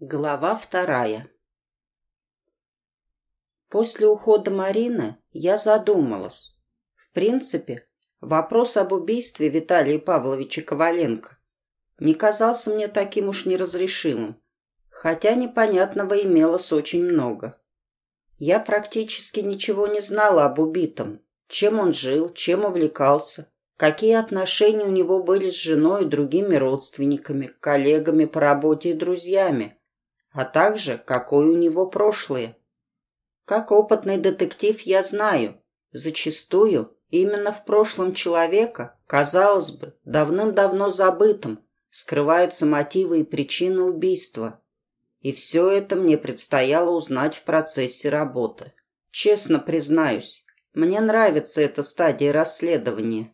Глава вторая После ухода Марины я задумалась. В принципе, вопрос об убийстве Виталия Павловича Коваленко не казался мне таким уж неразрешимым, хотя непонятного имелось очень много. Я практически ничего не знала об убитом, чем он жил, чем увлекался, какие отношения у него были с женой и другими родственниками, коллегами по работе и друзьями, а также какое у него прошлое. Как опытный детектив я знаю, зачастую именно в прошлом человека, казалось бы, давным-давно забытым, скрываются мотивы и причины убийства. И все это мне предстояло узнать в процессе работы. Честно признаюсь, мне нравится эта стадия расследования.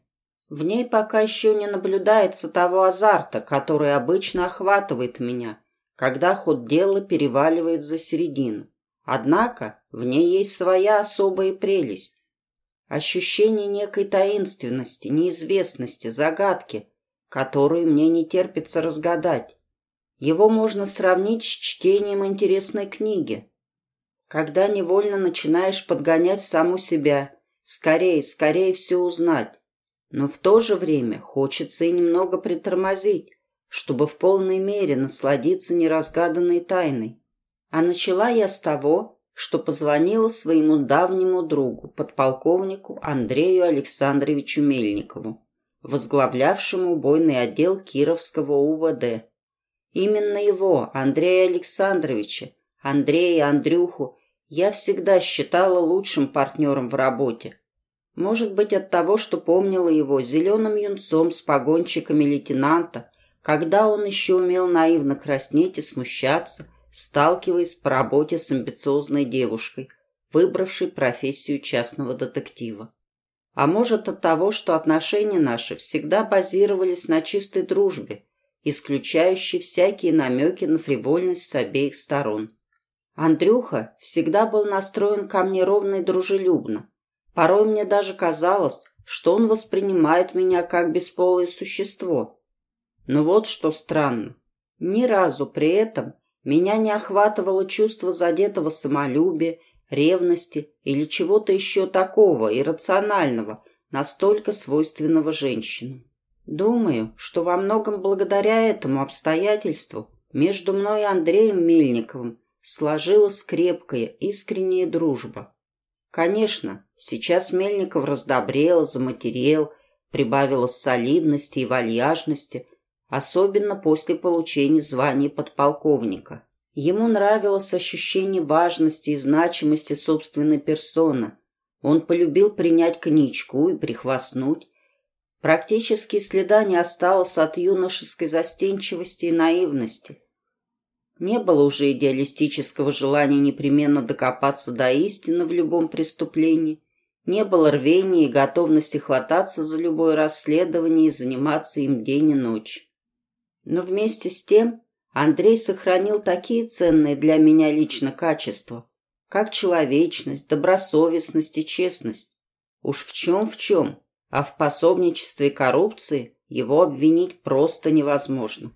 В ней пока еще не наблюдается того азарта, который обычно охватывает меня – когда ход дела переваливает за середину. Однако в ней есть своя особая прелесть. Ощущение некой таинственности, неизвестности, загадки, которую мне не терпится разгадать. Его можно сравнить с чтением интересной книги. Когда невольно начинаешь подгонять саму себя, скорее, скорее все узнать. Но в то же время хочется и немного притормозить, чтобы в полной мере насладиться неразгаданной тайной. А начала я с того, что позвонила своему давнему другу, подполковнику Андрею Александровичу Мельникову, возглавлявшему бойный отдел Кировского УВД. Именно его, Андрея Александровича, Андрея Андрюху, я всегда считала лучшим партнером в работе. Может быть, от того, что помнила его зеленым юнцом с погончиками лейтенанта, когда он еще умел наивно краснеть и смущаться, сталкиваясь по работе с амбициозной девушкой, выбравшей профессию частного детектива. А может от того, что отношения наши всегда базировались на чистой дружбе, исключающей всякие намеки на фривольность с обеих сторон. Андрюха всегда был настроен ко мне ровно и дружелюбно. Порой мне даже казалось, что он воспринимает меня как бесполое существо – но вот что странно. Ни разу при этом меня не охватывало чувство задетого самолюбия, ревности или чего-то еще такого иррационального, настолько свойственного женщинам. Думаю, что во многом благодаря этому обстоятельству между мной и Андреем Мельниковым сложилась крепкая, искренняя дружба. Конечно, сейчас Мельников раздобрел, заматерел, прибавила солидности и вальяжности – особенно после получения звания подполковника. Ему нравилось ощущение важности и значимости собственной персоны. Он полюбил принять коньячку и прихвастнуть. Практически следа не осталось от юношеской застенчивости и наивности. Не было уже идеалистического желания непременно докопаться до истины в любом преступлении. Не было рвения и готовности хвататься за любое расследование и заниматься им день и ночь. Но вместе с тем Андрей сохранил такие ценные для меня лично качества, как человечность, добросовестность и честность. Уж в чем в чем, а в пособничестве коррупции его обвинить просто невозможно.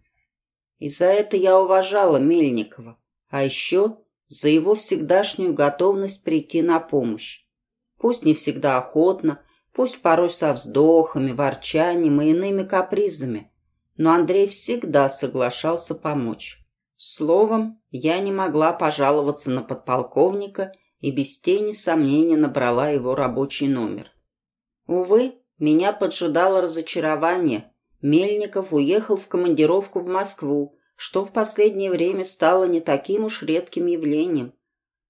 И за это я уважала Мельникова, а еще за его всегдашнюю готовность прийти на помощь. Пусть не всегда охотно, пусть порой со вздохами, ворчанием и иными капризами, но Андрей всегда соглашался помочь. Словом, я не могла пожаловаться на подполковника и без тени сомнения набрала его рабочий номер. Увы, меня поджидало разочарование. Мельников уехал в командировку в Москву, что в последнее время стало не таким уж редким явлением.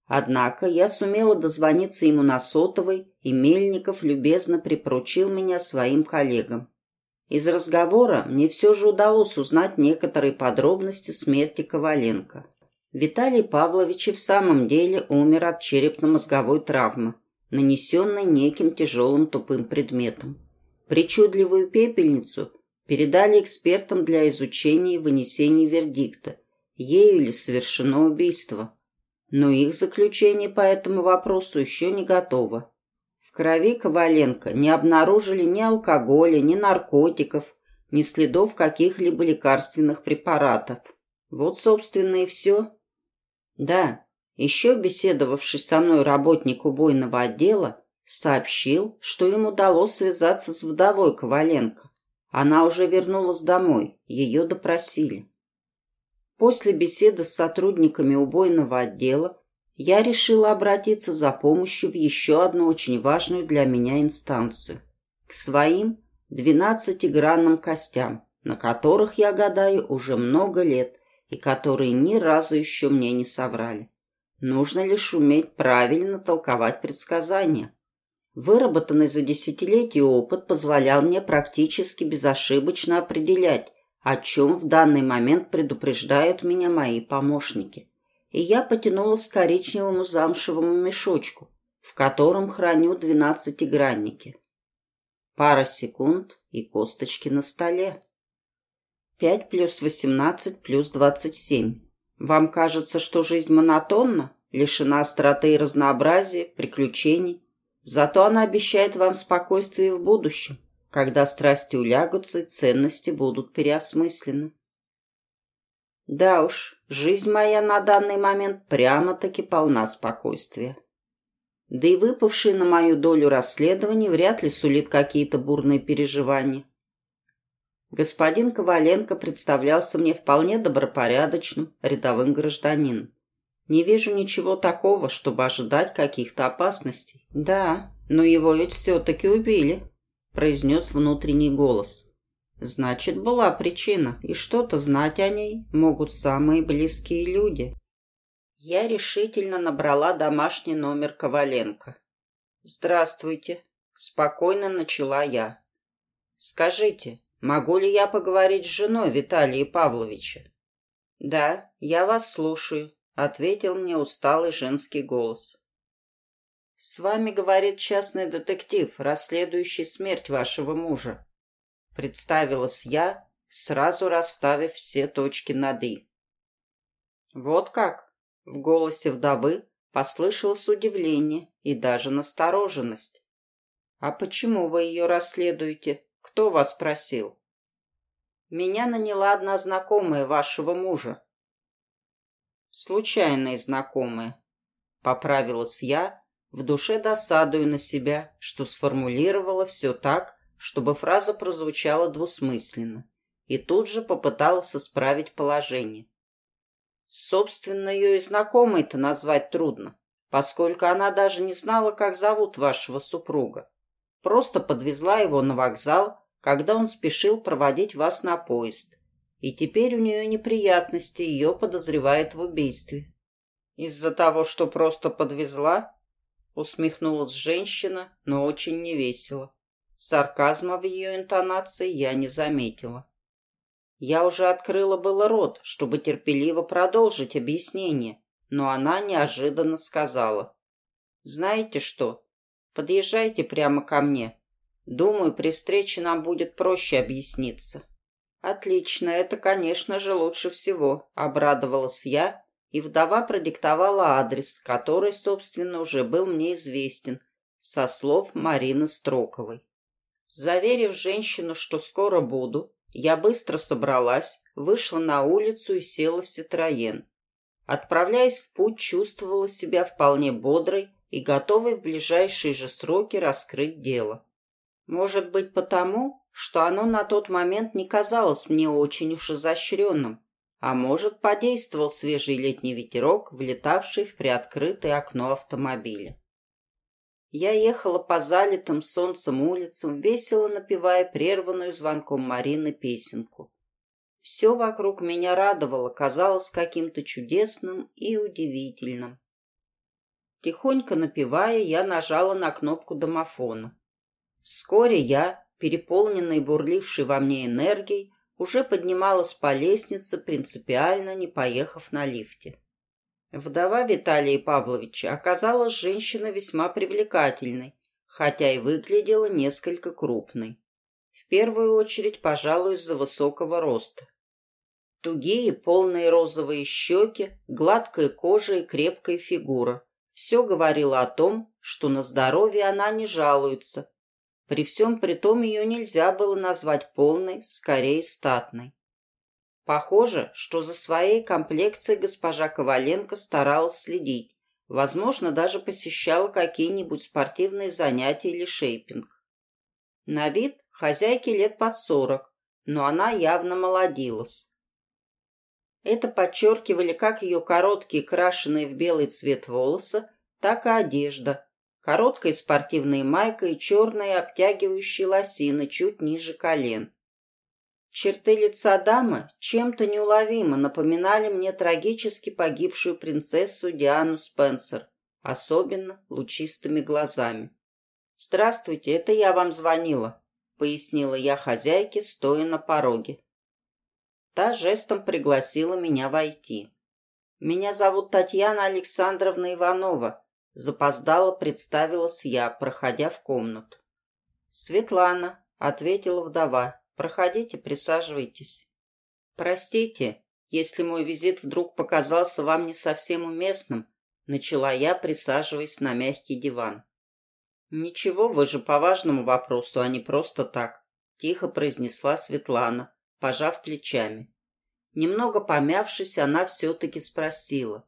Однако я сумела дозвониться ему на сотовой, и Мельников любезно припоручил меня своим коллегам. Из разговора мне все же удалось узнать некоторые подробности смерти Коваленко. Виталий Павлович и в самом деле умер от черепно-мозговой травмы, нанесенной неким тяжелым тупым предметом. Причудливую пепельницу передали экспертам для изучения и вынесения вердикта, ею ли совершено убийство. Но их заключение по этому вопросу еще не готово крови Коваленко не обнаружили ни алкоголя, ни наркотиков, ни следов каких-либо лекарственных препаратов. Вот, собственно, и все. Да, еще беседовавший со мной работник убойного отдела сообщил, что им удалось связаться с вдовой Коваленко. Она уже вернулась домой, ее допросили. После беседы с сотрудниками убойного отдела я решила обратиться за помощью в еще одну очень важную для меня инстанцию – к своим двенадцатигранным костям, на которых я гадаю уже много лет и которые ни разу еще мне не соврали. Нужно лишь уметь правильно толковать предсказания. Выработанный за десятилетия опыт позволял мне практически безошибочно определять, о чем в данный момент предупреждают меня мои помощники. И я потянулась к коричневому замшевому мешочку, в котором храню двенадцатигранники. Пара секунд и косточки на столе. Пять плюс восемнадцать плюс двадцать семь. Вам кажется, что жизнь монотонна, лишена остроты и разнообразия, приключений. Зато она обещает вам спокойствие в будущем когда страсти улягутся и ценности будут переосмыслены. Да уж, жизнь моя на данный момент прямо-таки полна спокойствия. Да и выпавшие на мою долю расследования вряд ли сулит какие-то бурные переживания. Господин Коваленко представлялся мне вполне добропорядочным, рядовым гражданином. Не вижу ничего такого, чтобы ожидать каких-то опасностей. Да, но его ведь все-таки убили произнес внутренний голос. Значит, была причина, и что-то знать о ней могут самые близкие люди. Я решительно набрала домашний номер Коваленко. «Здравствуйте», — спокойно начала я. «Скажите, могу ли я поговорить с женой Виталия Павловича?» «Да, я вас слушаю», — ответил мне усталый женский голос. «С вами говорит частный детектив, расследующий смерть вашего мужа». Представилась я, сразу расставив все точки над «и». «Вот как?» — в голосе вдовы послышалось удивление и даже настороженность. «А почему вы ее расследуете? Кто вас просил?» «Меня наняла одна знакомая вашего мужа». «Случайные знакомые», — поправилась я, в душе досадую на себя, что сформулировала все так, чтобы фраза прозвучала двусмысленно, и тут же попыталась исправить положение. Собственно, ее и знакомой-то назвать трудно, поскольку она даже не знала, как зовут вашего супруга. Просто подвезла его на вокзал, когда он спешил проводить вас на поезд. И теперь у нее неприятности, ее подозревают в убийстве. Из-за того, что просто подвезла, Усмехнулась женщина, но очень невесело. Сарказма в ее интонации я не заметила. Я уже открыла было рот, чтобы терпеливо продолжить объяснение, но она неожиданно сказала. «Знаете что? Подъезжайте прямо ко мне. Думаю, при встрече нам будет проще объясниться». «Отлично, это, конечно же, лучше всего», — обрадовалась я и вдова продиктовала адрес, который, собственно, уже был мне известен, со слов Марины Строковой. Заверив женщину, что скоро буду, я быстро собралась, вышла на улицу и села в Ситроен. Отправляясь в путь, чувствовала себя вполне бодрой и готовой в ближайшие же сроки раскрыть дело. Может быть потому, что оно на тот момент не казалось мне очень уж изощренным, а может, подействовал свежий летний ветерок, влетавший в приоткрытое окно автомобиля. Я ехала по залитым солнцем улицам, весело напевая прерванную звонком Марины песенку. Все вокруг меня радовало, казалось каким-то чудесным и удивительным. Тихонько напевая, я нажала на кнопку домофона. Вскоре я, переполненный бурлившей во мне энергией, уже поднималась по лестнице, принципиально не поехав на лифте. Вдова Виталия Павловича оказалась женщиной весьма привлекательной, хотя и выглядела несколько крупной. В первую очередь, пожалуй, из-за высокого роста. Тугие, полные розовые щеки, гладкая кожа и крепкая фигура. Все говорило о том, что на здоровье она не жалуется, при всем при том ее нельзя было назвать полной, скорее статной. Похоже, что за своей комплекцией госпожа Коваленко старалась следить, возможно, даже посещала какие-нибудь спортивные занятия или шейпинг. На вид хозяйке лет под сорок, но она явно молодилась. Это подчеркивали как ее короткие, крашеные в белый цвет волосы, так и одежда. Короткая спортивная майка и черные обтягивающие лосины чуть ниже колен. Черты лица дамы чем-то неуловимо напоминали мне трагически погибшую принцессу Диану Спенсер, особенно лучистыми глазами. «Здравствуйте, это я вам звонила», — пояснила я хозяйке, стоя на пороге. Та жестом пригласила меня войти. «Меня зовут Татьяна Александровна Иванова», — запоздала представилась я, проходя в комнату. «Светлана», — ответила вдова, — «проходите, присаживайтесь». «Простите, если мой визит вдруг показался вам не совсем уместным», — начала я, присаживаясь на мягкий диван. «Ничего, вы же по важному вопросу, а не просто так», — тихо произнесла Светлана, пожав плечами. Немного помявшись, она все-таки спросила.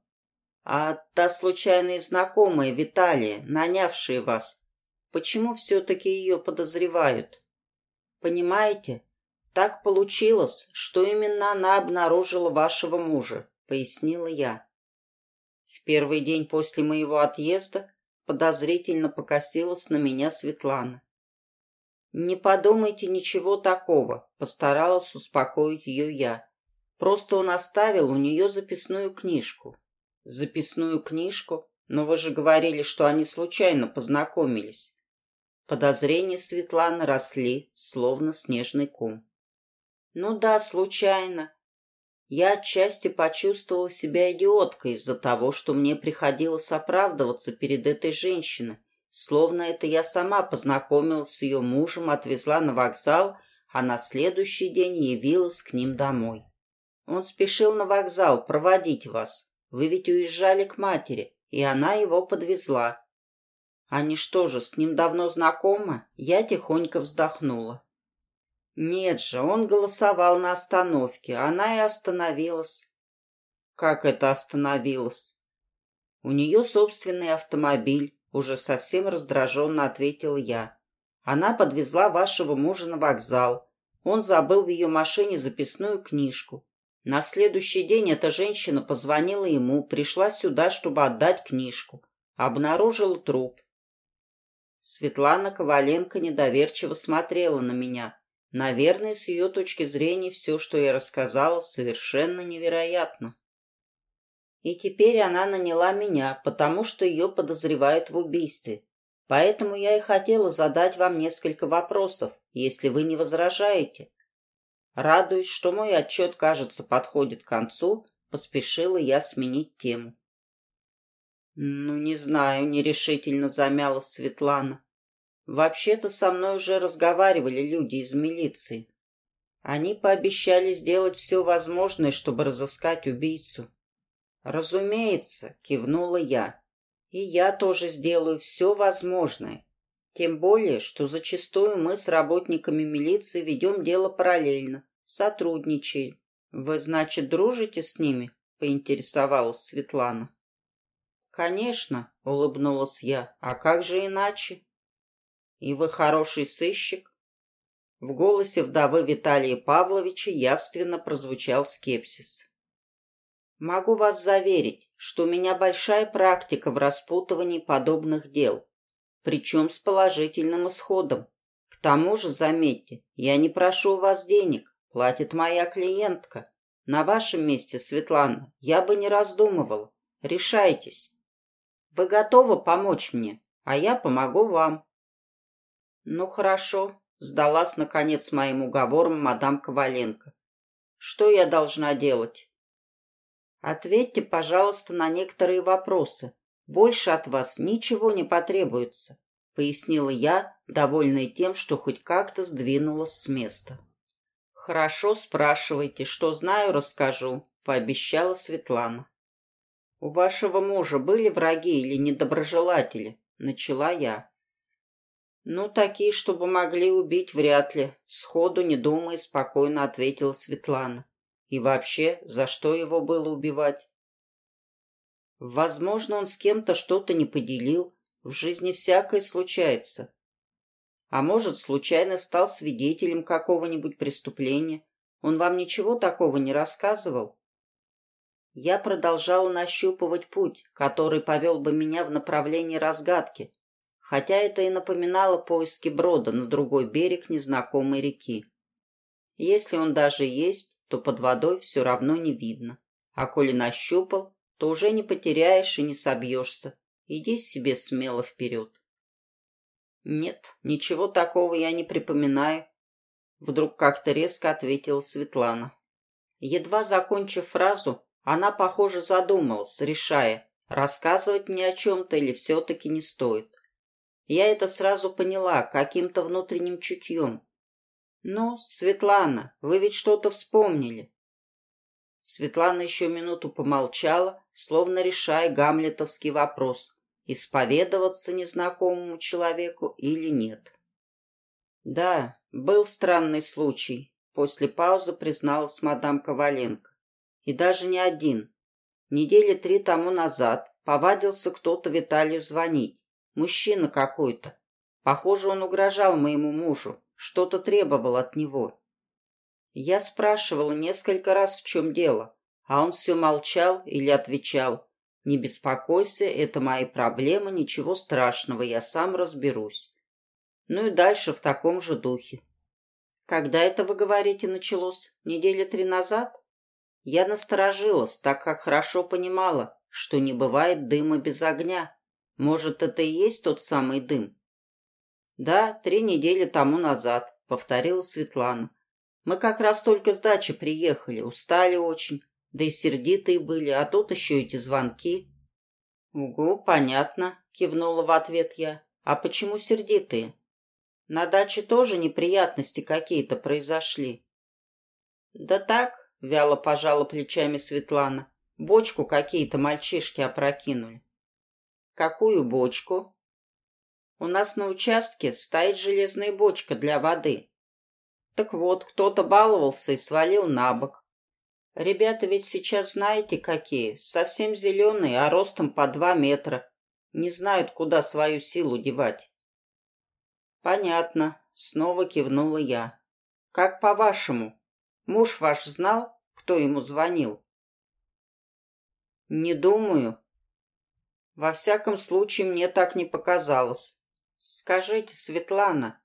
«А та случайная знакомая, Виталия, нанявшая вас, почему все-таки ее подозревают?» «Понимаете, так получилось, что именно она обнаружила вашего мужа», — пояснила я. В первый день после моего отъезда подозрительно покосилась на меня Светлана. «Не подумайте ничего такого», — постаралась успокоить ее я. «Просто он оставил у нее записную книжку». «Записную книжку? Но вы же говорили, что они случайно познакомились». Подозрения Светланы росли, словно снежный ком. «Ну да, случайно. Я отчасти почувствовала себя идиоткой из-за того, что мне приходилось оправдываться перед этой женщиной, Словно это я сама познакомилась с ее мужем, отвезла на вокзал, а на следующий день явилась к ним домой. Он спешил на вокзал проводить вас. Вы ведь уезжали к матери, и она его подвезла. Они что же, с ним давно знакомы? Я тихонько вздохнула. Нет же, он голосовал на остановке, она и остановилась. Как это остановилась? У нее собственный автомобиль, уже совсем раздраженно ответил я. Она подвезла вашего мужа на вокзал. Он забыл в ее машине записную книжку. На следующий день эта женщина позвонила ему, пришла сюда, чтобы отдать книжку. Обнаружила труп. Светлана Коваленко недоверчиво смотрела на меня. Наверное, с ее точки зрения все, что я рассказала, совершенно невероятно. И теперь она наняла меня, потому что ее подозревают в убийстве. Поэтому я и хотела задать вам несколько вопросов, если вы не возражаете. Радуясь, что мой отчет, кажется, подходит к концу, поспешила я сменить тему. «Ну, не знаю», — нерешительно замялась Светлана. «Вообще-то со мной уже разговаривали люди из милиции. Они пообещали сделать все возможное, чтобы разыскать убийцу. «Разумеется», — кивнула я. «И я тоже сделаю все возможное. Тем более, что зачастую мы с работниками милиции ведем дело параллельно, сотрудничаем. Вы, значит, дружите с ними?» — поинтересовалась Светлана. «Конечно», — улыбнулась я. «А как же иначе?» «И вы хороший сыщик?» В голосе вдовы Виталия Павловича явственно прозвучал скепсис. Могу вас заверить, что у меня большая практика в распутывании подобных дел, причем с положительным исходом. К тому же, заметьте, я не прошу у вас денег, платит моя клиентка. На вашем месте, Светлана, я бы не раздумывала. Решайтесь. Вы готовы помочь мне, а я помогу вам. Ну, хорошо, сдалась, наконец, моим уговором мадам Коваленко. Что я должна делать? Ответьте, пожалуйста, на некоторые вопросы. Больше от вас ничего не потребуется, пояснила я, довольная тем, что хоть как-то сдвинулась с места. Хорошо, спрашивайте, что знаю, расскажу, пообещала Светлана. У вашего мужа были враги или недоброжелатели? начала я. Ну, такие, чтобы могли убить, вряд ли, сходу не думая, спокойно ответила Светлана. И вообще, за что его было убивать? Возможно, он с кем-то что-то не поделил. В жизни всякое случается. А может, случайно стал свидетелем какого-нибудь преступления. Он вам ничего такого не рассказывал? Я продолжал нащупывать путь, который повел бы меня в направлении разгадки, хотя это и напоминало поиски брода на другой берег незнакомой реки. Если он даже есть, то под водой все равно не видно. А коли нащупал, то уже не потеряешь и не собьешься. Иди себе смело вперед. Нет, ничего такого я не припоминаю. Вдруг как-то резко ответила Светлана. Едва закончив фразу, она, похоже, задумалась, решая, рассказывать мне о чем-то или все-таки не стоит. Я это сразу поняла, каким-то внутренним чутьем. «Ну, Светлана, вы ведь что-то вспомнили?» Светлана еще минуту помолчала, словно решая гамлетовский вопрос, исповедоваться незнакомому человеку или нет. «Да, был странный случай», — после паузы призналась мадам Коваленко. «И даже не один. Недели три тому назад повадился кто-то Виталию звонить. Мужчина какой-то. Похоже, он угрожал моему мужу, что-то требовал от него. Я спрашивала несколько раз, в чем дело, а он все молчал или отвечал. «Не беспокойся, это мои проблемы, ничего страшного, я сам разберусь». Ну и дальше в таком же духе. «Когда это, вы говорите, началось? Недели три назад?» Я насторожилась, так как хорошо понимала, что не бывает дыма без огня. Может, это и есть тот самый дым? «Да, три недели тому назад», — повторила Светлана. Мы как раз только с дачи приехали, устали очень, да и сердитые были, а тут еще эти звонки. «Угу, понятно», — кивнула в ответ я. «А почему сердитые?» «На даче тоже неприятности какие-то произошли». «Да так», — вяло пожала плечами Светлана, — «бочку какие-то мальчишки опрокинули». «Какую бочку?» «У нас на участке стоит железная бочка для воды. Так вот, кто-то баловался и свалил на бок. Ребята ведь сейчас знаете какие, совсем зеленые, а ростом по два метра. Не знают, куда свою силу девать. Понятно, снова кивнула я. Как по-вашему, муж ваш знал, кто ему звонил? Не думаю. Во всяком случае, мне так не показалось. Скажите, Светлана,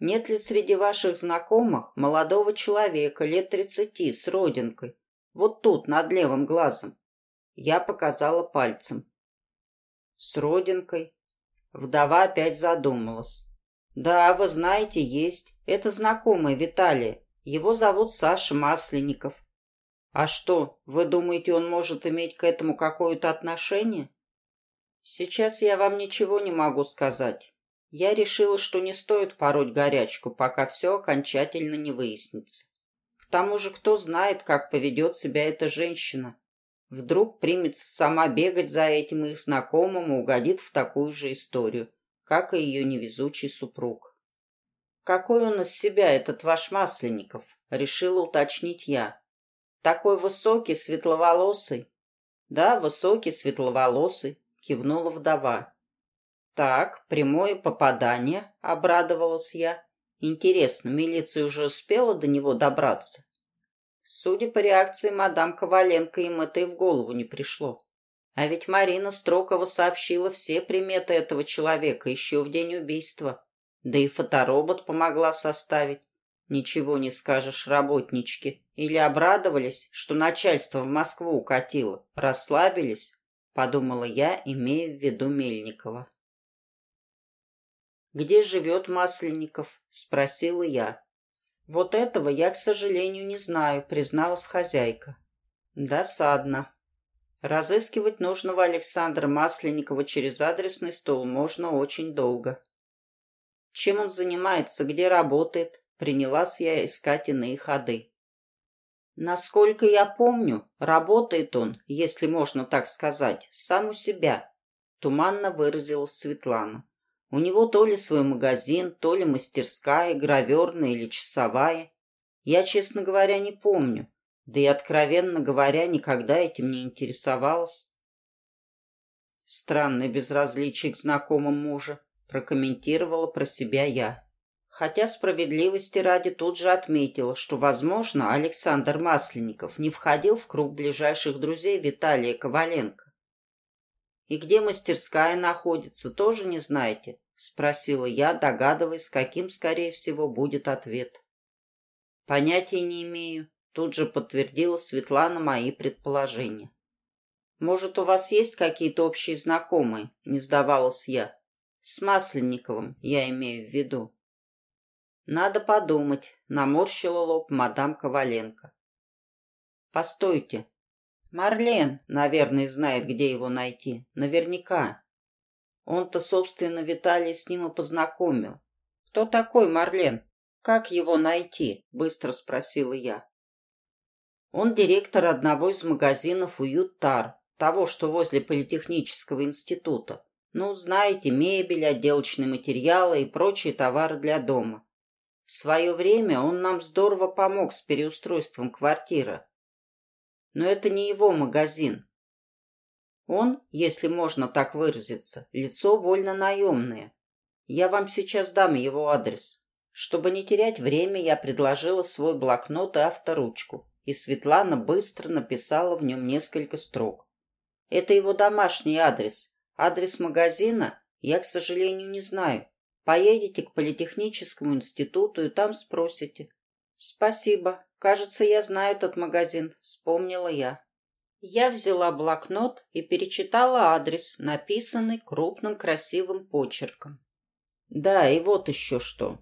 нет ли среди ваших знакомых молодого человека лет тридцати с родинкой? Вот тут, над левым глазом. Я показала пальцем. С родинкой. Вдова опять задумалась. Да, вы знаете, есть. Это знакомый Виталия. Его зовут Саша Масленников. А что, вы думаете, он может иметь к этому какое-то отношение? Сейчас я вам ничего не могу сказать. Я решила, что не стоит пороть горячку, пока все окончательно не выяснится. К тому же, кто знает, как поведет себя эта женщина. Вдруг примется сама бегать за этим их знакомым и угодит в такую же историю, как и ее невезучий супруг. «Какой он из себя, этот ваш Масленников?» — решила уточнить я. «Такой высокий, светловолосый?» «Да, высокий, светловолосый», — кивнула вдова. «Так, прямое попадание», — обрадовалась я. «Интересно, милиция уже успела до него добраться?» Судя по реакции мадам Коваленко, им это и в голову не пришло. А ведь Марина Строкова сообщила все приметы этого человека еще в день убийства. Да и фоторобот помогла составить. Ничего не скажешь, работнички. Или обрадовались, что начальство в Москву укатило, расслабились, подумала я, имея в виду Мельникова. «Где живет Масленников?» — спросила я. «Вот этого я, к сожалению, не знаю», — призналась хозяйка. «Досадно. Разыскивать нужного Александра Масленникова через адресный стол можно очень долго». «Чем он занимается, где работает?» — принялась я искать иные ходы. Насколько я помню, работает он, если можно так сказать, сам у себя, туманно выразилась Светлана. У него то ли свой магазин, то ли мастерская, граверная или часовая. Я, честно говоря, не помню. Да и, откровенно говоря, никогда этим не интересовалась. Странное безразличие к знакомым мужа, прокомментировала про себя я. Хотя справедливости ради тут же отметила, что, возможно, Александр Масленников не входил в круг ближайших друзей Виталия Коваленко. «И где мастерская находится, тоже не знаете?» — спросила я, догадываясь, каким, скорее всего, будет ответ. «Понятия не имею», — тут же подтвердила Светлана мои предположения. «Может, у вас есть какие-то общие знакомые?» — не сдавалась я. «С Масленниковым, я имею в виду». Надо подумать, наморщила лоб мадам Коваленко. Постойте. Марлен, наверное, знает, где его найти. Наверняка. Он-то, собственно, Виталий с ним и познакомил. Кто такой Марлен? Как его найти? Быстро спросила я. Он директор одного из магазинов «Уют Тар», того, что возле Политехнического института. Ну, знаете, мебель, отделочные материалы и прочие товары для дома. В свое время он нам здорово помог с переустройством квартиры. Но это не его магазин. Он, если можно так выразиться, лицо вольно наемное. Я вам сейчас дам его адрес. Чтобы не терять время, я предложила свой блокнот и авторучку, и Светлана быстро написала в нем несколько строк. Это его домашний адрес. Адрес магазина я, к сожалению, не знаю. Поедете к Политехническому институту и там спросите. Спасибо. Кажется, я знаю этот магазин, вспомнила я. Я взяла блокнот и перечитала адрес, написанный крупным красивым почерком. Да, и вот еще что.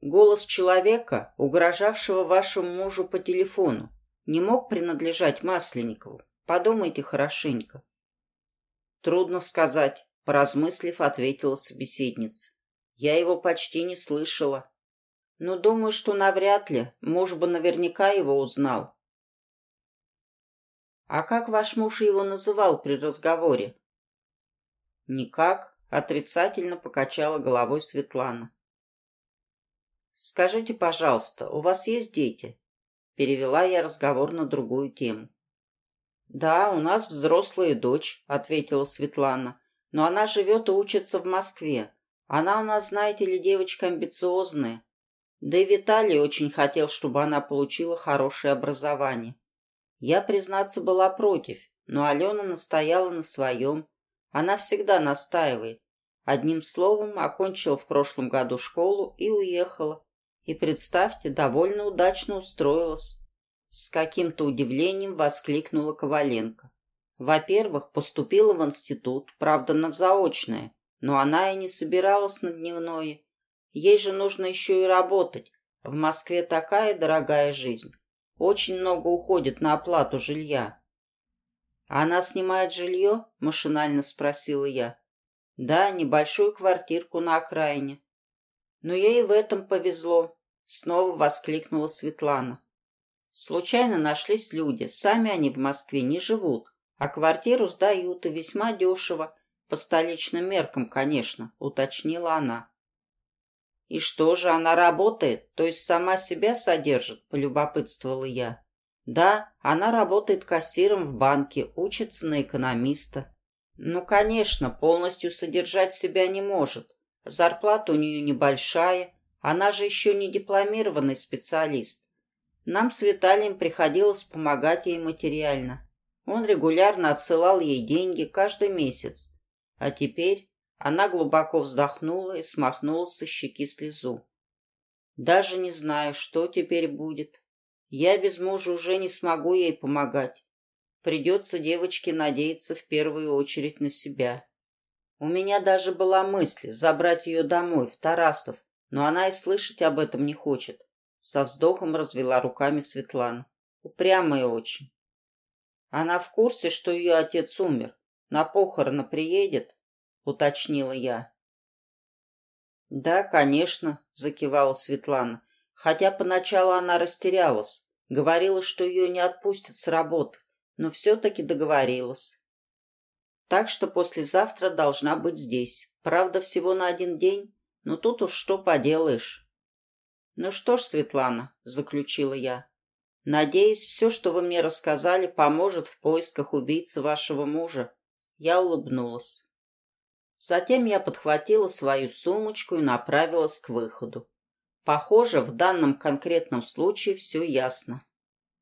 Голос человека, угрожавшего вашему мужу по телефону, не мог принадлежать Масленникову. Подумайте хорошенько. Трудно сказать, поразмыслив, ответила собеседница. Я его почти не слышала. Но думаю, что навряд ли. Муж бы наверняка его узнал. А как ваш муж его называл при разговоре? Никак, отрицательно покачала головой Светлана. Скажите, пожалуйста, у вас есть дети? Перевела я разговор на другую тему. Да, у нас взрослая дочь, ответила Светлана, но она живет и учится в Москве. Она у нас, знаете ли, девочка амбициозная. Да и Виталий очень хотел, чтобы она получила хорошее образование. Я, признаться, была против, но Алена настояла на своем. Она всегда настаивает. Одним словом, окончила в прошлом году школу и уехала. И, представьте, довольно удачно устроилась. С каким-то удивлением воскликнула Коваленко. Во-первых, поступила в институт, правда, на заочное, но она и не собиралась на дневное. Ей же нужно еще и работать. В Москве такая дорогая жизнь. Очень много уходит на оплату жилья. «Она снимает жилье?» – машинально спросила я. «Да, небольшую квартирку на окраине». «Но ей в этом повезло», – снова воскликнула Светлана. Случайно нашлись люди, сами они в Москве не живут, а квартиру сдают и весьма дешево, по столичным меркам, конечно, уточнила она. И что же, она работает, то есть сама себя содержит, полюбопытствовала я. Да, она работает кассиром в банке, учится на экономиста. Ну, конечно, полностью содержать себя не может. Зарплата у нее небольшая, она же еще не дипломированный специалист. Нам с Виталием приходилось помогать ей материально. Он регулярно отсылал ей деньги каждый месяц. А теперь она глубоко вздохнула и смахнула со щеки слезу. Даже не знаю, что теперь будет. Я без мужа уже не смогу ей помогать. Придется девочке надеяться в первую очередь на себя. У меня даже была мысль забрать ее домой, в Тарасов, но она и слышать об этом не хочет. Со вздохом развела руками Светлана. Упрямая очень. Она в курсе, что ее отец умер, на похороны приедет?» — уточнила я. «Да, конечно», — закивала Светлана, хотя поначалу она растерялась, говорила, что ее не отпустят с работы, но все-таки договорилась. Так что послезавтра должна быть здесь. Правда, всего на один день, но тут уж что поделаешь. «Ну что ж, Светлана», — заключила я, Надеюсь, все, что вы мне рассказали, поможет в поисках убийцы вашего мужа. Я улыбнулась. Затем я подхватила свою сумочку и направилась к выходу. Похоже, в данном конкретном случае все ясно.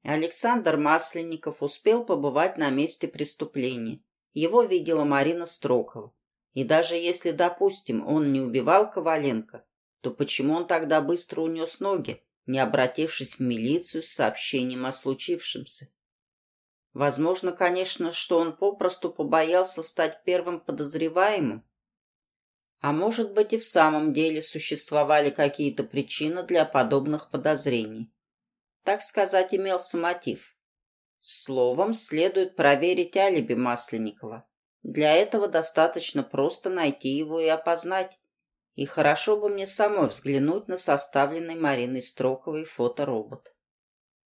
Александр Масленников успел побывать на месте преступления. Его видела Марина Строкова. И даже если, допустим, он не убивал Коваленко, то почему он тогда быстро унес ноги, не обратившись в милицию с сообщением о случившемся? Возможно, конечно, что он попросту побоялся стать первым подозреваемым. А может быть и в самом деле существовали какие-то причины для подобных подозрений. Так сказать, имелся мотив. Словом, следует проверить алиби Масленникова. Для этого достаточно просто найти его и опознать. И хорошо бы мне самой взглянуть на составленный Мариной Строковой фоторобот.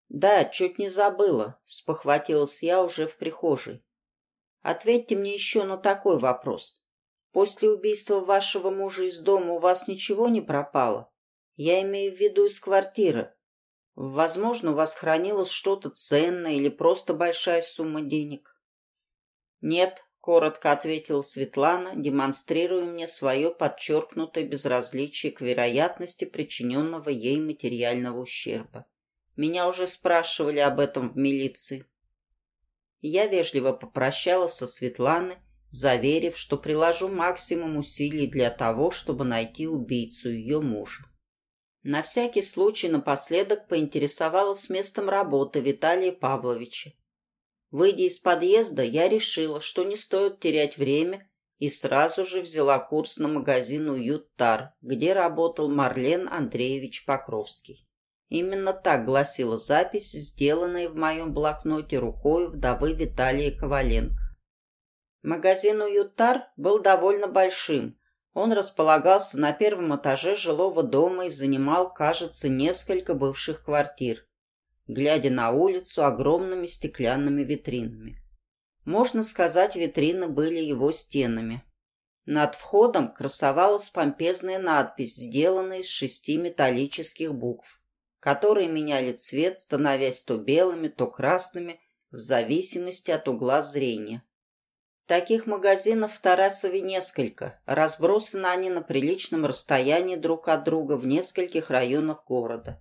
Да, чуть не забыла, спохватилась я уже в прихожей. Ответьте мне еще на такой вопрос. После убийства вашего мужа из дома у вас ничего не пропало? Я имею в виду из квартиры. Возможно, у вас хранилось что-то ценное или просто большая сумма денег. Нет, коротко ответила Светлана, демонстрируя мне свое подчеркнутое безразличие к вероятности причиненного ей материального ущерба. Меня уже спрашивали об этом в милиции. Я вежливо попрощалась со Светланой, заверив, что приложу максимум усилий для того, чтобы найти убийцу ее мужа. На всякий случай напоследок поинтересовалась местом работы Виталия Павловича. Выйдя из подъезда, я решила, что не стоит терять время, и сразу же взяла курс на магазин «Уют-Тар», где работал Марлен Андреевич Покровский. Именно так гласила запись, сделанная в моем блокноте рукой вдовы Виталия Коваленко. Магазин «Уют-Тар» был довольно большим. Он располагался на первом этаже жилого дома и занимал, кажется, несколько бывших квартир глядя на улицу огромными стеклянными витринами. Можно сказать, витрины были его стенами. Над входом красовалась помпезная надпись, сделанная из шести металлических букв, которые меняли цвет, становясь то белыми, то красными, в зависимости от угла зрения. Таких магазинов в Тарасове несколько, разбросаны они на приличном расстоянии друг от друга в нескольких районах города.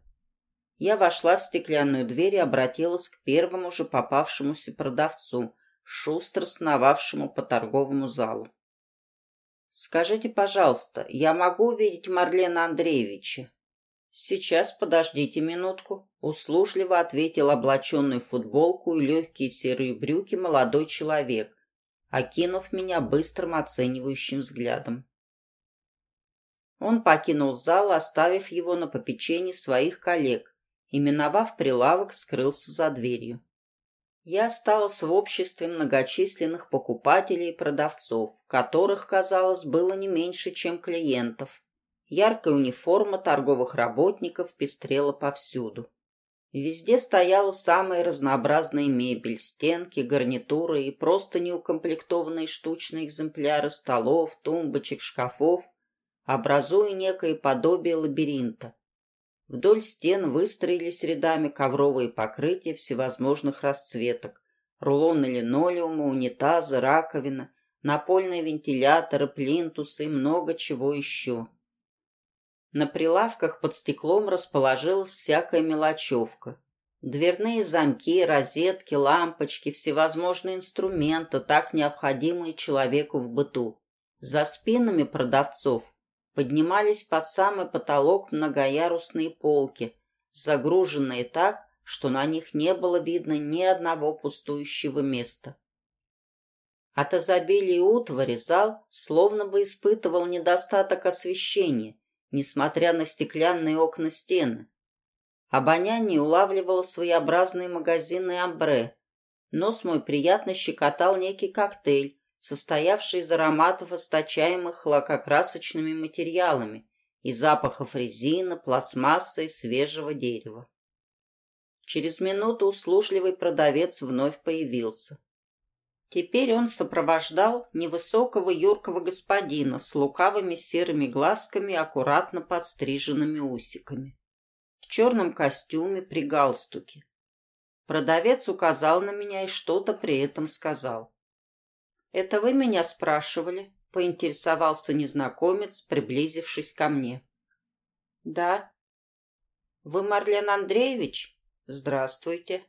Я вошла в стеклянную дверь и обратилась к первому же попавшемуся продавцу, шустро сновавшему по торговому залу. «Скажите, пожалуйста, я могу увидеть Марлена Андреевича?» «Сейчас, подождите минутку», — услужливо ответил облаченный в футболку и легкие серые брюки молодой человек, окинув меня быстрым оценивающим взглядом. Он покинул зал, оставив его на попечении своих коллег, и, миновав прилавок, скрылся за дверью. Я осталась в обществе многочисленных покупателей и продавцов, которых, казалось, было не меньше, чем клиентов. Яркая униформа торговых работников пестрела повсюду. Везде стояла самая разнообразная мебель, стенки, гарнитуры и просто неукомплектованные штучные экземпляры столов, тумбочек, шкафов, образуя некое подобие лабиринта, Вдоль стен выстроились рядами ковровые покрытия всевозможных расцветок. Рулоны линолеума, унитазы, раковина, напольные вентиляторы, плинтусы и много чего еще. На прилавках под стеклом расположилась всякая мелочевка. Дверные замки, розетки, лампочки, всевозможные инструменты, так необходимые человеку в быту. За спинами продавцов поднимались под самый потолок многоярусные полки, загруженные так, что на них не было видно ни одного пустующего места. От изобилия утвари зал словно бы испытывал недостаток освещения, несмотря на стеклянные окна стены. Обоняние улавливало своеобразные магазины амбре. Нос мой приятно щекотал некий коктейль, состоявший из ароматов, источаемых лакокрасочными материалами и запахов резины, пластмассы и свежего дерева. Через минуту услужливый продавец вновь появился. Теперь он сопровождал невысокого юркого господина с лукавыми серыми глазками и аккуратно подстриженными усиками. В черном костюме при галстуке. Продавец указал на меня и что-то при этом сказал. «Это вы меня спрашивали?» — поинтересовался незнакомец, приблизившись ко мне. «Да». «Вы Марлен Андреевич?» «Здравствуйте».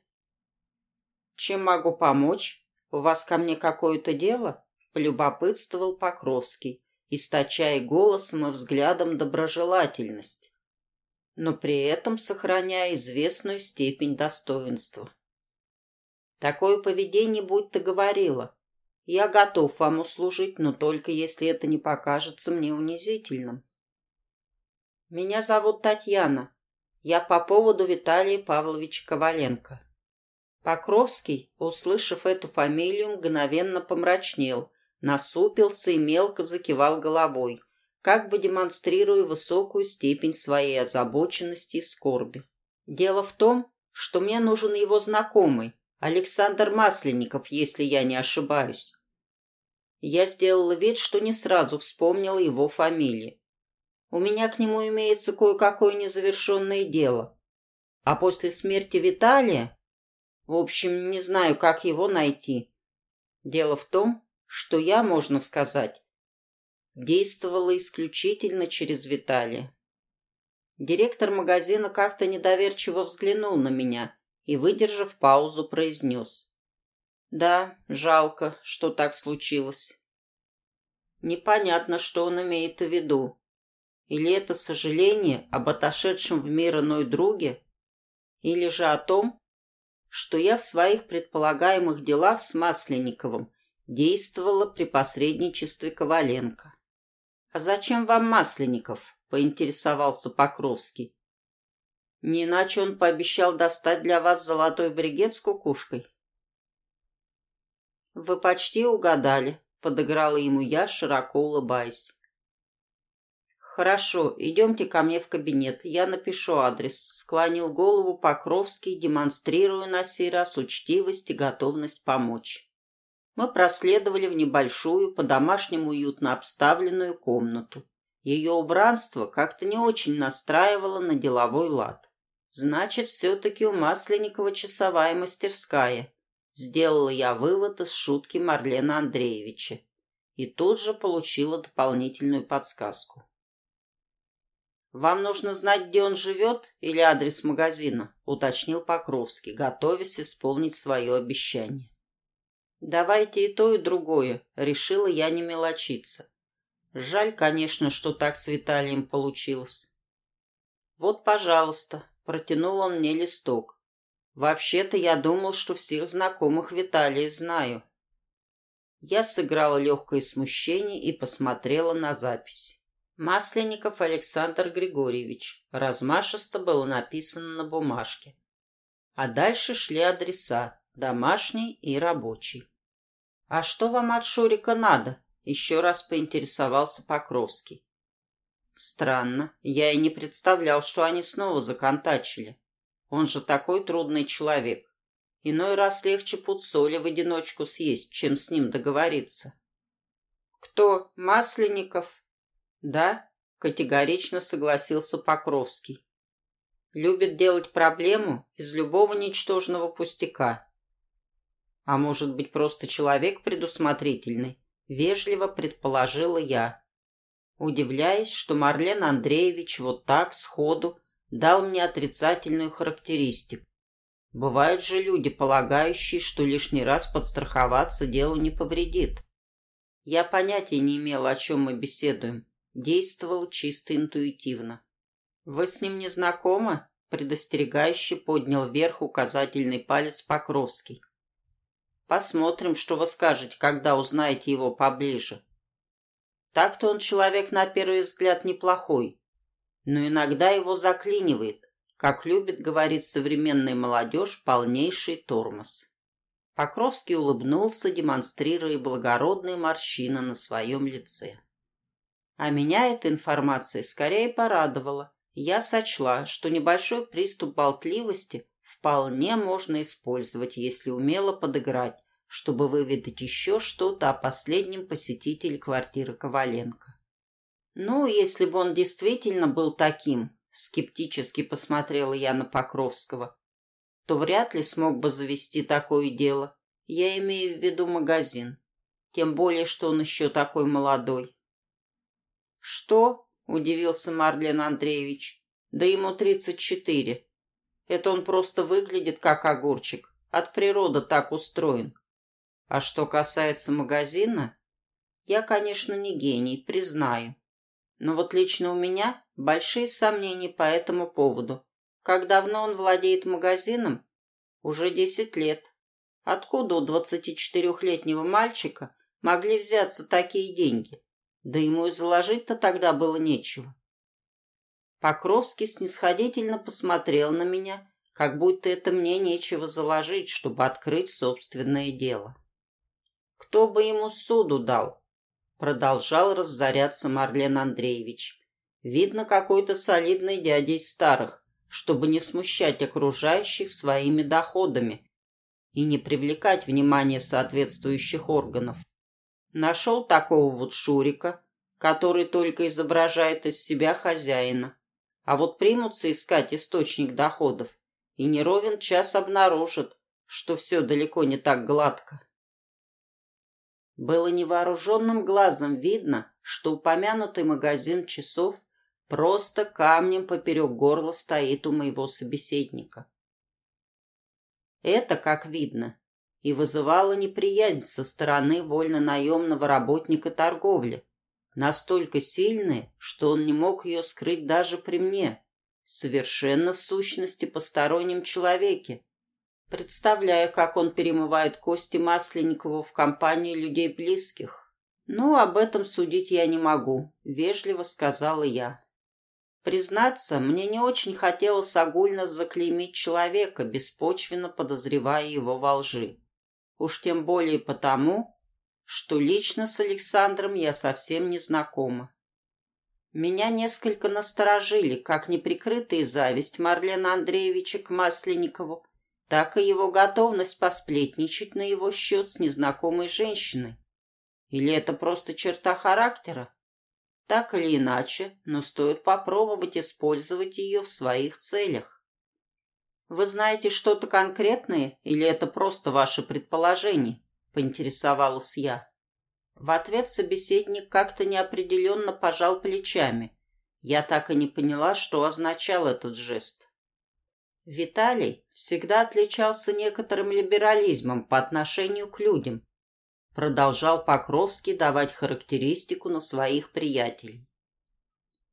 «Чем могу помочь? У вас ко мне какое-то дело?» — полюбопытствовал Покровский, источая голосом и взглядом доброжелательность но при этом сохраняя известную степень достоинства. Такое поведение будто говорило, я готов вам услужить, но только если это не покажется мне унизительным. Меня зовут Татьяна. Я по поводу Виталия Павловича Коваленко. Покровский, услышав эту фамилию, мгновенно помрачнел, насупился и мелко закивал головой, как бы демонстрируя высокую степень своей озабоченности и скорби. Дело в том, что мне нужен его знакомый, Александр Масленников, если я не ошибаюсь. Я сделала вид, что не сразу вспомнила его фамилии. У меня к нему имеется кое-какое незавершенное дело. А после смерти Виталия... В общем, не знаю, как его найти. Дело в том, что я, можно сказать, действовала исключительно через Виталия. Директор магазина как-то недоверчиво взглянул на меня и, выдержав паузу, произнес. «Да, жалко, что так случилось». Непонятно, что он имеет в виду. Или это сожаление об отошедшем в мир иной друге, или же о том, что я в своих предполагаемых делах с Масленниковым действовала при посредничестве Коваленко. «А зачем вам Масленников?» — поинтересовался Покровский. «Не иначе он пообещал достать для вас золотой бригет с кукушкой». «Вы почти угадали», — подыграла ему я, широко улыбаясь. «Хорошо, идемте ко мне в кабинет. Я напишу адрес», — склонил голову Покровский, демонстрируя на сей раз учтивость и готовность помочь мы проследовали в небольшую, по-домашнему уютно обставленную комнату. Ее убранство как-то не очень настраивало на деловой лад. Значит, все-таки у Масленникова часовая мастерская. Сделала я вывод из шутки Марлена Андреевича. И тут же получила дополнительную подсказку. «Вам нужно знать, где он живет или адрес магазина», — уточнил Покровский, готовясь исполнить свое обещание. «Давайте и то, и другое», — решила я не мелочиться. Жаль, конечно, что так с Виталием получилось. «Вот, пожалуйста», — протянул он мне листок. «Вообще-то я думал, что всех знакомых Виталия знаю». Я сыграла легкое смущение и посмотрела на запись. Масленников Александр Григорьевич. Размашисто было написано на бумажке. А дальше шли адреса, домашний и рабочий. «А что вам от Шурика надо?» — еще раз поинтересовался Покровский. «Странно. Я и не представлял, что они снова законтачили. Он же такой трудный человек. Иной раз легче пуд соли в одиночку съесть, чем с ним договориться». «Кто? Масленников?» «Да», — категорично согласился Покровский. «Любит делать проблему из любого ничтожного пустяка. А может быть, просто человек предусмотрительный? Вежливо предположила я. Удивляясь, что Марлен Андреевич вот так, сходу, дал мне отрицательную характеристику. Бывают же люди, полагающие, что лишний раз подстраховаться делу не повредит. Я понятия не имела, о чем мы беседуем. Действовал чисто интуитивно. «Вы с ним не знакомы?» Предостерегающе поднял вверх указательный палец Покровский. Посмотрим, что вы скажете, когда узнаете его поближе. Так-то он человек на первый взгляд неплохой, но иногда его заклинивает, как любит говорить современная молодежь, полнейший тормоз. Покровский улыбнулся, демонстрируя благородные морщины на своем лице. А меня эта информация скорее порадовала. Я сочла, что небольшой приступ болтливости вполне можно использовать, если умело подыграть, чтобы выведать еще что-то о последнем посетителе квартиры Коваленко. Ну, если бы он действительно был таким, скептически посмотрела я на Покровского, то вряд ли смог бы завести такое дело. Я имею в виду магазин. Тем более, что он еще такой молодой. «Что?» — удивился Марлен Андреевич. «Да ему тридцать четыре. Это он просто выглядит как огурчик. От природы так устроен. А что касается магазина, я, конечно, не гений, признаю. Но вот лично у меня большие сомнения по этому поводу. Как давно он владеет магазином? Уже десять лет. Откуда у 24-летнего мальчика могли взяться такие деньги? Да ему и заложить-то тогда было нечего. Покровский снисходительно посмотрел на меня, как будто это мне нечего заложить, чтобы открыть собственное дело. Кто бы ему суду дал? Продолжал разоряться Марлен Андреевич. Видно, какой-то солидный дядя из старых, чтобы не смущать окружающих своими доходами и не привлекать внимание соответствующих органов. Нашел такого вот Шурика, который только изображает из себя хозяина. А вот примутся искать источник доходов, и не ровен час обнаружат, что все далеко не так гладко. Было невооруженным глазом видно, что упомянутый магазин часов просто камнем поперек горла стоит у моего собеседника. Это, как видно, и вызывало неприязнь со стороны вольно-наемного работника торговли, настолько сильная, что он не мог ее скрыть даже при мне, совершенно в сущности постороннем человеке, Представляю, как он перемывает кости Масленникову в компании людей близких. Но об этом судить я не могу, вежливо сказала я. Признаться, мне не очень хотелось огульно заклеймить человека, беспочвенно подозревая его во лжи. Уж тем более потому, что лично с Александром я совсем не знакома. Меня несколько насторожили, как неприкрытая зависть Марлена Андреевича к Масленникову, так и его готовность посплетничать на его счет с незнакомой женщиной. Или это просто черта характера? Так или иначе, но стоит попробовать использовать ее в своих целях. «Вы знаете что-то конкретное или это просто ваше предположение?» – поинтересовалась я. В ответ собеседник как-то неопределенно пожал плечами. Я так и не поняла, что означал этот жест. Виталий всегда отличался некоторым либерализмом по отношению к людям. Продолжал Покровский давать характеристику на своих приятелей.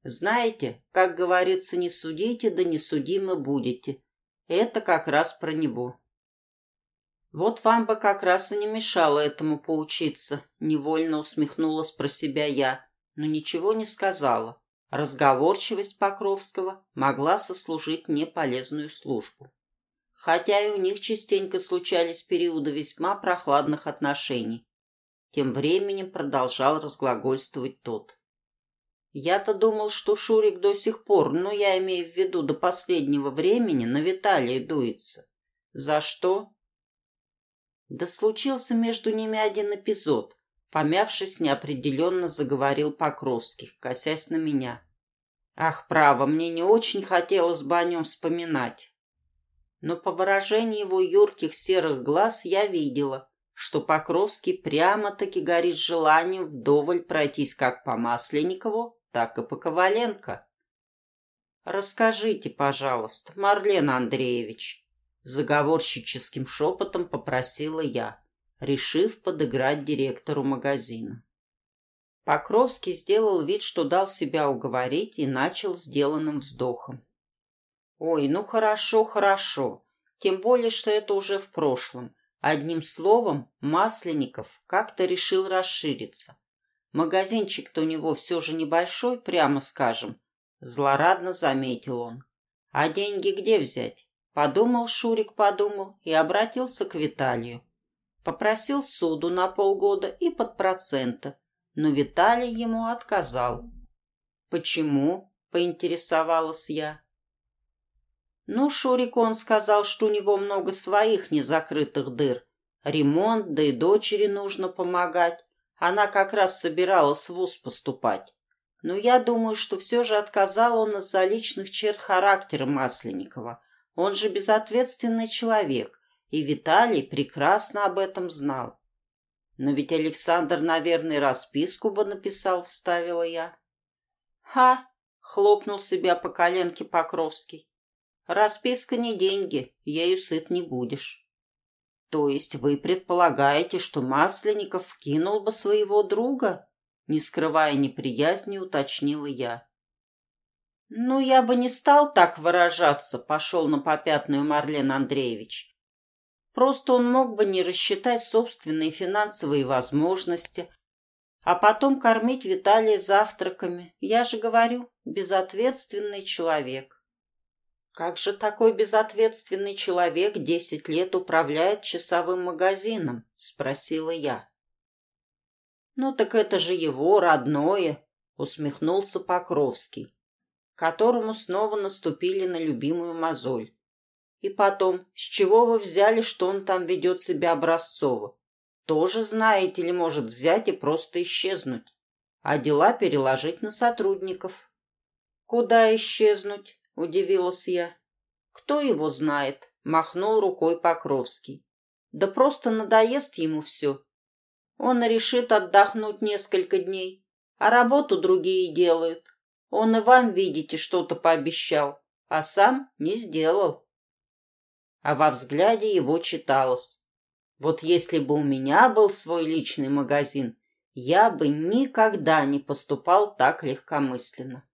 Знаете, как говорится, не судите, да не судимы будете. Это как раз про него. Вот вам бы как раз и не мешало этому поучиться, невольно усмехнулась про себя я, но ничего не сказала. Разговорчивость Покровского могла сослужить мне полезную службу. Хотя и у них частенько случались периоды весьма прохладных отношений. Тем временем продолжал разглагольствовать тот. Я-то думал, что Шурик до сих пор, но я имею в виду до последнего времени, на Виталия дуется. За что? Да случился между ними один эпизод, Помявшись, неопределенно заговорил Покровский, косясь на меня. Ах, право, мне не очень хотелось бы о нем вспоминать. Но по выражению его юрких серых глаз я видела, что Покровский прямо-таки горит желанием вдоволь пройтись как по Масленникову, так и по Коваленко. «Расскажите, пожалуйста, Марлен Андреевич», — заговорщическим шепотом попросила я решив подыграть директору магазина. Покровский сделал вид, что дал себя уговорить и начал сделанным вздохом. «Ой, ну хорошо, хорошо. Тем более, что это уже в прошлом. Одним словом, Масленников как-то решил расшириться. Магазинчик-то у него все же небольшой, прямо скажем. Злорадно заметил он. А деньги где взять? Подумал Шурик, подумал и обратился к Виталию. Попросил суду на полгода и под проценты, но Виталий ему отказал. «Почему?» — поинтересовалась я. Ну, Шурик он сказал, что у него много своих незакрытых дыр. Ремонт, да и дочери нужно помогать. Она как раз собиралась в ВУЗ поступать. Но я думаю, что все же отказал он из-за личных черт характера Масленникова. Он же безответственный человек, и Виталий прекрасно об этом знал. Но ведь Александр, наверное, расписку бы написал, вставила я. Ха! Хлопнул себя по коленке Покровский. Расписка не деньги, ею сыт не будешь. То есть вы предполагаете, что Масленников вкинул бы своего друга? Не скрывая неприязни, уточнила я. Ну, я бы не стал так выражаться, пошел на попятную Марлен Андреевич. Просто он мог бы не рассчитать собственные финансовые возможности, а потом кормить Виталия завтраками. Я же говорю, безответственный человек. Как же такой безответственный человек десять лет управляет часовым магазином? Спросила я. Ну так это же его родное, усмехнулся Покровский, которому снова наступили на любимую мозоль. И потом, с чего вы взяли, что он там ведет себя образцово? Тоже знаете ли может взять и просто исчезнуть, а дела переложить на сотрудников. Куда исчезнуть? Удивилась я. Кто его знает? Махнул рукой Покровский. Да просто надоест ему все. Он решит отдохнуть несколько дней, а работу другие делают. Он и вам, видите, что-то пообещал, а сам не сделал а во взгляде его читалось. Вот если бы у меня был свой личный магазин, я бы никогда не поступал так легкомысленно.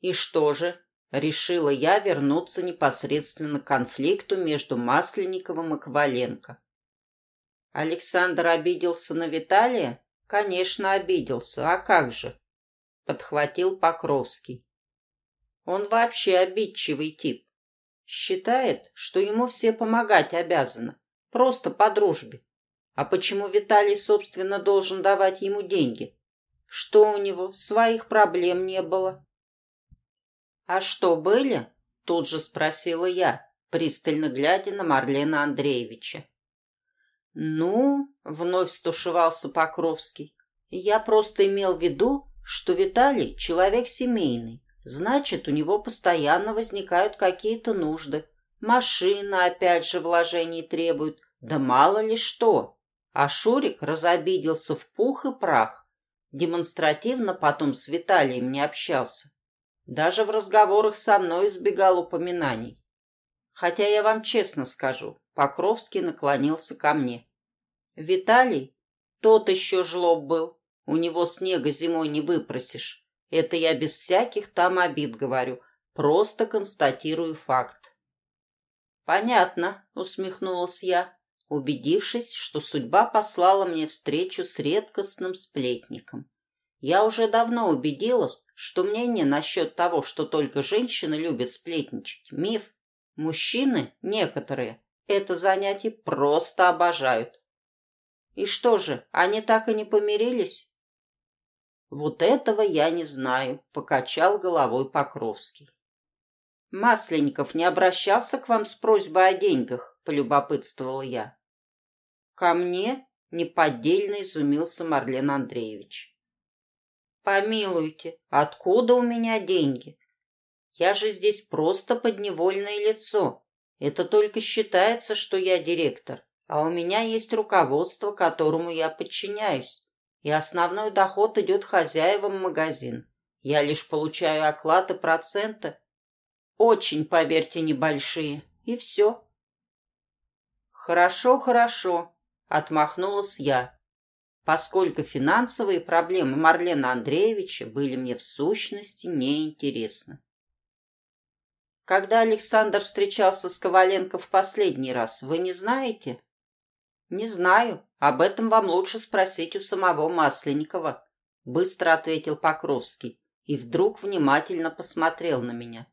И что же, решила я вернуться непосредственно к конфликту между Масленниковым и Коваленко. Александр обиделся на Виталия? Конечно, обиделся. А как же? Подхватил Покровский. Он вообще обидчивый тип. Считает, что ему все помогать обязаны, просто по дружбе. А почему Виталий, собственно, должен давать ему деньги? Что у него, своих проблем не было? А что были? Тут же спросила я, пристально глядя на Марлена Андреевича. Ну, вновь стушевался Покровский. Я просто имел в виду, что Виталий человек семейный, Значит, у него постоянно возникают какие-то нужды. Машина опять же вложений требует. Да мало ли что. А Шурик разобиделся в пух и прах. Демонстративно потом с Виталием не общался. Даже в разговорах со мной избегал упоминаний. Хотя я вам честно скажу, Покровский наклонился ко мне. Виталий, тот еще жлоб был. У него снега зимой не выпросишь. Это я без всяких там обид говорю, просто констатирую факт. Понятно, усмехнулась я, убедившись, что судьба послала мне встречу с редкостным сплетником. Я уже давно убедилась, что мнение насчет того, что только женщины любят сплетничать, миф. Мужчины, некоторые, это занятие просто обожают. И что же, они так и не помирились? Вот этого я не знаю, покачал головой Покровский. Масленников не обращался к вам с просьбой о деньгах, полюбопытствовала я. Ко мне неподдельно изумился Марлен Андреевич. Помилуйте, откуда у меня деньги? Я же здесь просто подневольное лицо. Это только считается, что я директор, а у меня есть руководство, которому я подчиняюсь и основной доход идет хозяевам магазин. Я лишь получаю оклад и проценты. Очень, поверьте, небольшие. И все. Хорошо, хорошо, отмахнулась я, поскольку финансовые проблемы Марлена Андреевича были мне в сущности неинтересны. Когда Александр встречался с Коваленко в последний раз, вы не знаете? Не знаю. Об этом вам лучше спросить у самого Масленникова, быстро ответил Покровский и вдруг внимательно посмотрел на меня.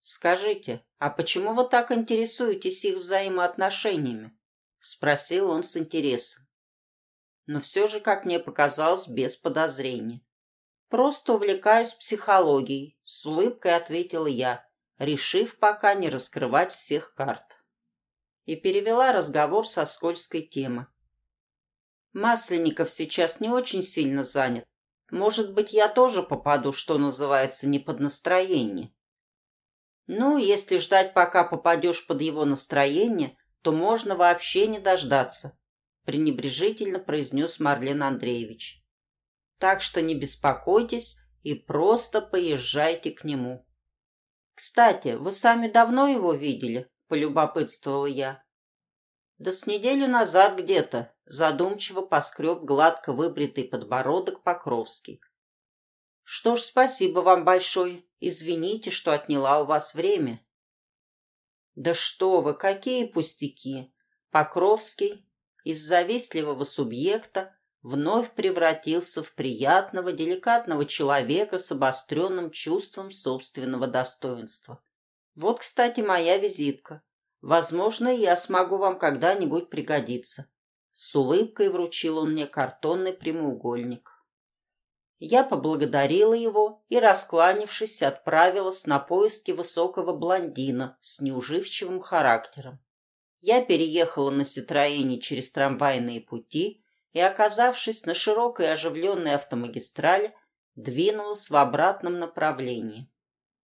Скажите, а почему вы так интересуетесь их взаимоотношениями? спросил он с интересом. Но все же, как мне показалось, без подозрения. Просто увлекаюсь психологией, с улыбкой ответила я, решив пока не раскрывать всех карт и перевела разговор со скользкой темы. Масленников сейчас не очень сильно занят. Может быть, я тоже попаду, что называется, не под настроение. Ну, если ждать, пока попадешь под его настроение, то можно вообще не дождаться, пренебрежительно произнес Марлен Андреевич. Так что не беспокойтесь и просто поезжайте к нему. Кстати, вы сами давно его видели? Полюбопытствовала я. Да с неделю назад где-то, задумчиво поскреб гладко выбритый подбородок Покровский. Что ж, спасибо вам большое. Извините, что отняла у вас время. Да что вы, какие пустяки! Покровский из завистливого субъекта вновь превратился в приятного, деликатного человека с обостренным чувством собственного достоинства. Вот, кстати, моя визитка. Возможно, я смогу вам когда-нибудь пригодиться. С улыбкой вручил он мне картонный прямоугольник. Я поблагодарила его и, раскланившись, отправилась на поиски высокого блондина с неуживчивым характером. Я переехала на Ситроэне через трамвайные пути и, оказавшись на широкой оживленной автомагистрали, двинулась в обратном направлении.